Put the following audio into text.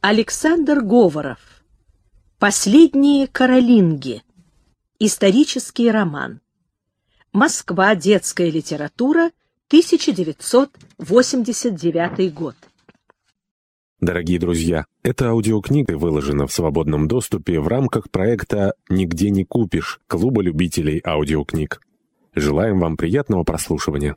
Александр Говоров. Последние каролинги. Исторический роман. Москва. Детская литература. 1989 год. Дорогие друзья, эта аудиокнига выложена в свободном доступе в рамках проекта «Нигде не купишь» Клуба любителей аудиокниг. Желаем вам приятного прослушивания.